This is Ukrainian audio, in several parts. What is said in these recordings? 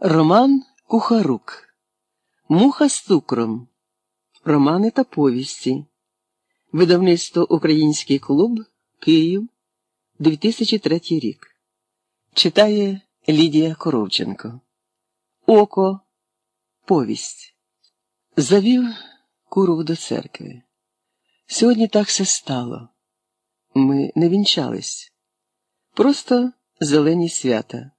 Роман Кухарук. Муха з цукром. Романи та повісті. Видавництво Український клуб Київ 2003 рік. Читає Лідія Коровченко. Око. Повість. Завів куру до церкви. Сьогодні так все стало. Ми не вінчались. Просто зелені свята.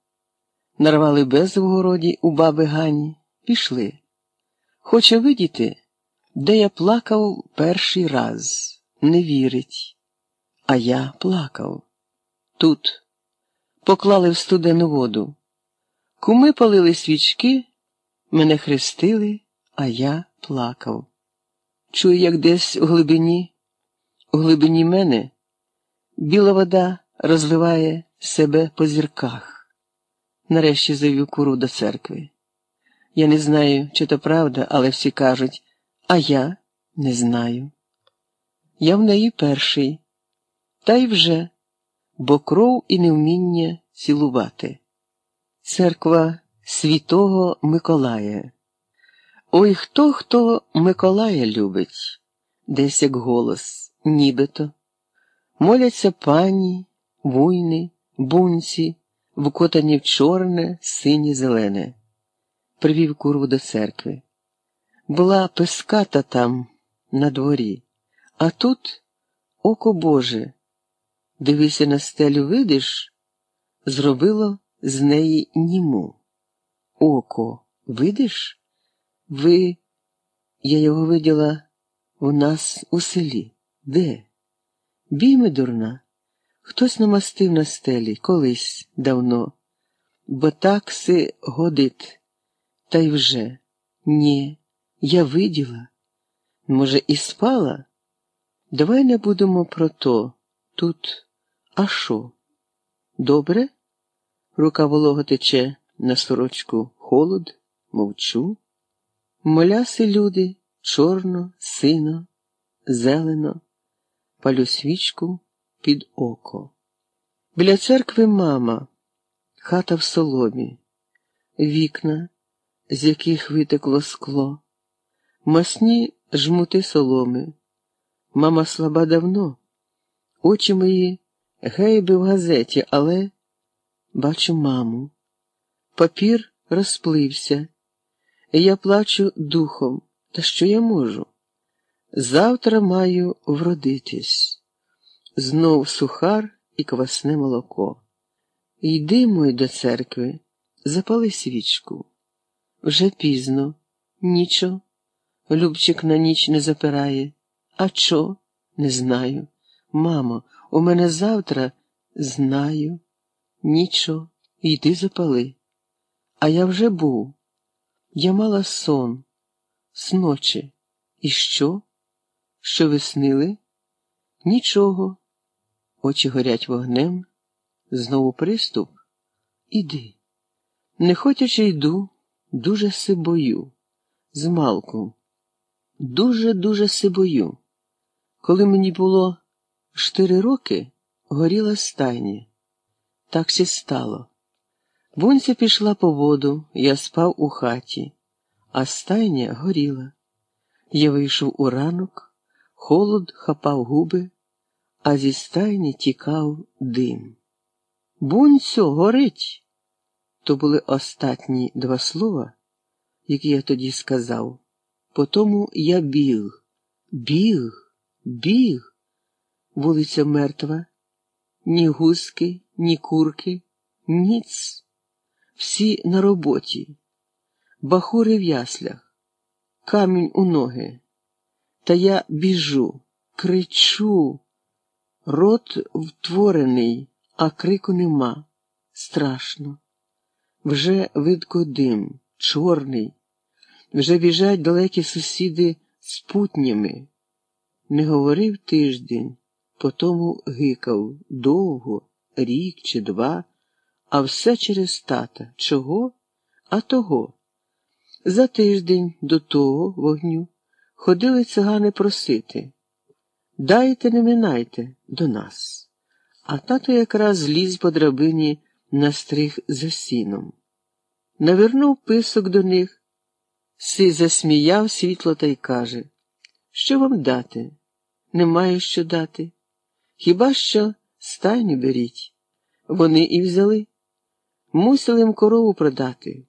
Нарвали без в городі у баби Гані, пішли. Хоче видіти, де я плакав перший раз, не вірить. А я плакав. Тут поклали в студену воду. Куми палили свічки, мене хрестили, а я плакав. Чую, як десь у глибині, у глибині мене біла вода розливає себе по зірках. Нарешті завів куру до церкви. Я не знаю, чи то правда, але всі кажуть, а я не знаю. Я в неї перший, та й вже, бо кров і невміння цілувати. Церква святого Миколая. Ой хто хто Миколая любить, десь як голос, нібито. Моляться пані, вуйни, бунці вкотані в чорне, синє зелене. Привів курву до церкви. Була песката там, на дворі, а тут, око Боже, дивися на стелю, видиш, зробило з неї німу. Око, видиш? Ви, я його виділа у нас у селі. Де? Бійми дурна. Хтось намастив на стелі колись давно, бо так си годить, та й вже ні, я виділа. Може, і спала? Давай не будемо про то тут. А що? Добре? Рука волого тече на сорочку холод, мовчу. Моляси люди чорно, сино, зелено, палю свічку під око. Біля церкви мама, хата в соломі, вікна, з яких витекло скло, масні жмути соломи. Мама слаба давно, очі мої гейби в газеті, але бачу маму. Папір розплився, я плачу духом. Та що я можу? Завтра маю вродитись знов сухар і квасне молоко. Йди, мой, до церкви, запали свічку. Вже пізно, нічо. Любчик на ніч не запирає. А чо? Не знаю. Мамо, у мене завтра знаю. Нічо, йди запали. А я вже був. Я мала сон, сночі. І що? Що ви снили? Нічого. Очі горять вогнем, знову приступ. Іди. Не хотячи йду, дуже сибою, з малку. Дуже-дуже сибою. Коли мені було чотири роки, горіла стайня. Так сі стало. Бунця пішла по воду, я спав у хаті, а стайня горіла. Я вийшов у ранок, холод хапав губи а зі стайні тікав дим. Бунцю, горить. То були останні два слова, які я тоді сказав. Потому я біг, біг, біг. Вулиця мертва, ні гуски, ні курки, ніц. Всі на роботі, бахури в яслях, камінь у ноги. Та я біжу, кричу. Рот втворений, а крику нема. Страшно. Вже видко дим, чорний, вже біжать далекі сусіди з путнями. Не говорив тиждень, потому гикав довго, рік чи два, а все через тата. Чого? А того. За тиждень до того вогню ходили цигани просити. Дайте не минайте до нас. А тато якраз зліз по драбині на стриг за сіном. навернув писок до них, си засміяв світло та й каже, що вам дати? Немає що дати. Хіба що стайню беріть. Вони і взяли. Мусили їм корову продати.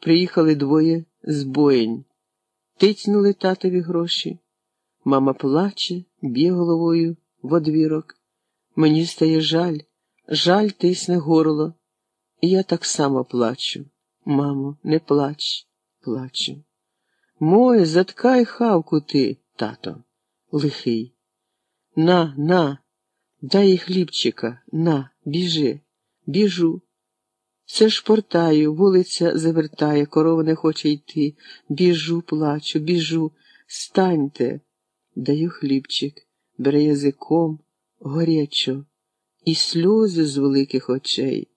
Приїхали двоє з боєнь, тицнули татові гроші. Мама плаче, б'є головою в одвірок. Мені стає жаль, жаль тисне горло. І я так само плачу. Мамо, не плач, плачу. Моє, заткай хавку ти, тато, лихий. На, на, дай хлібчика, на, біжи, біжу. Все ж портаю, вулиця завертає, корова не хоче йти. Біжу, плачу, біжу, станьте. Даю хлібчик, бере язиком, горячо, і сльози з великих очей.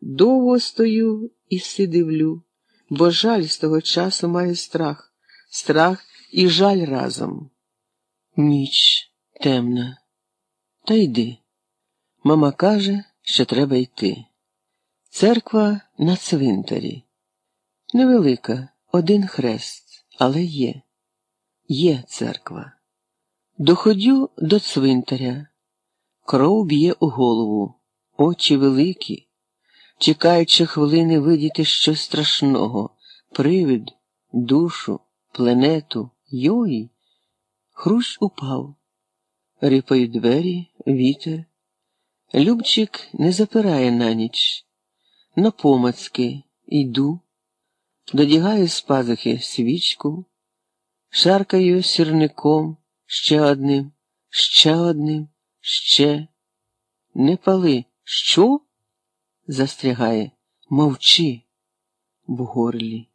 Довго стою і си дивлю, бо жаль з того часу має страх, страх і жаль разом. Ніч темна. Та йди. Мама каже, що треба йти. Церква на цвинтарі. Невелика, один хрест, але є. Є церква. Доходю до цвинтаря. Кров б'є у голову, очі великі, чекаючи хвилини видіти щось страшного, привид, душу, пленету, йої. Хрущ упав. Рипають двері, вітер. Любчик не запирає на ніч. Напомацки йду, додягаю з пазухи свічку, шаркаю сірником ще одним, ще одним, ще. Не пали. Що? застрягає, мовчи в горлі.